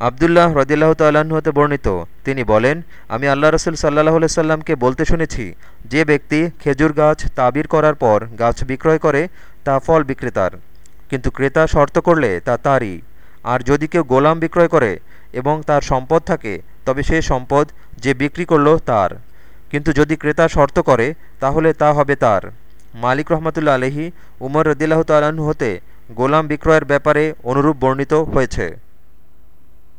আবদুল্লাহ রদিল্লাহ তাল্লাহ্ন হতে বর্ণিত। তিনি বলেন, আমি আল্লাহ রসুল সাল্লাহ সাল্লামকে বলতে শুনেছি, যে ব্যক্তি খেজুর গাছ তাবির করার পর গাছ বিক্রয় করে, তা ফল বিক্রেতার। কিন্তু ক্রেতা শর্ত করলে তা তারই। আর যদি কেউ গোলাম বিক্রয় করে এবং তার সম্পদ থাকে, তবে সে সম্পদ যে বিক্রি করল তার। কিন্তু যদি ক্রেতা শর্ত করে, তাহলে তা হবে তার। মালিক রহমতুল্লা আলহি উমর রদিল্লাহ তাল্লাহ্ন হতে গোলাম বিক্রয়ের ব্যাপারে অনুরূপ বর্ণিত হয়েছে।